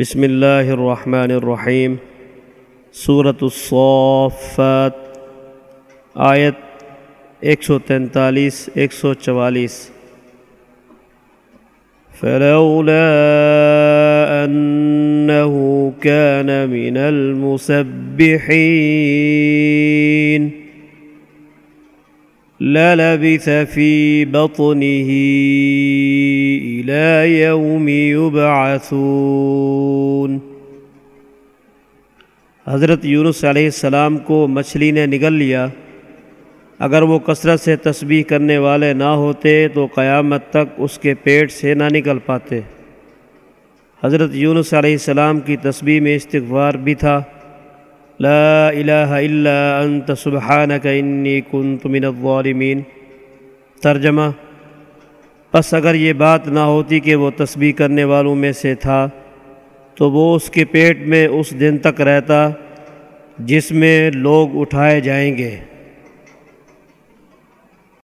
بسم اللہ الرحمن الرحیم صورت الصافات، آیت ایک سو تینتالیس، ایک سو چوالیس۔ فلولا أنه كان من المسبحين۔ للبث في بطنه إلى يوم يبعثون۔ حضرت یونس علیہ السلام کو مچھلی نے نگل لیا۔ اگر وہ کثرت سے تسبیح کرنے والے نہ ہوتے تو قیامت تک اس کے پیٹ سے نہ نکل پاتے۔ حضرت یونس علیہ السلام کی تسبیح میں استغفار بھی تھا۔ لا الہ الا انت سبحانک انی کنت من الظالمین ترجمہ، بس اگر یہ بات نہ ہوتی کہ وہ تسبیح کرنے والوں میں سے تھا، تو وہ اس کے پیٹ میں اس دن تک رہتا جس میں لوگ اٹھائے جائیں گے۔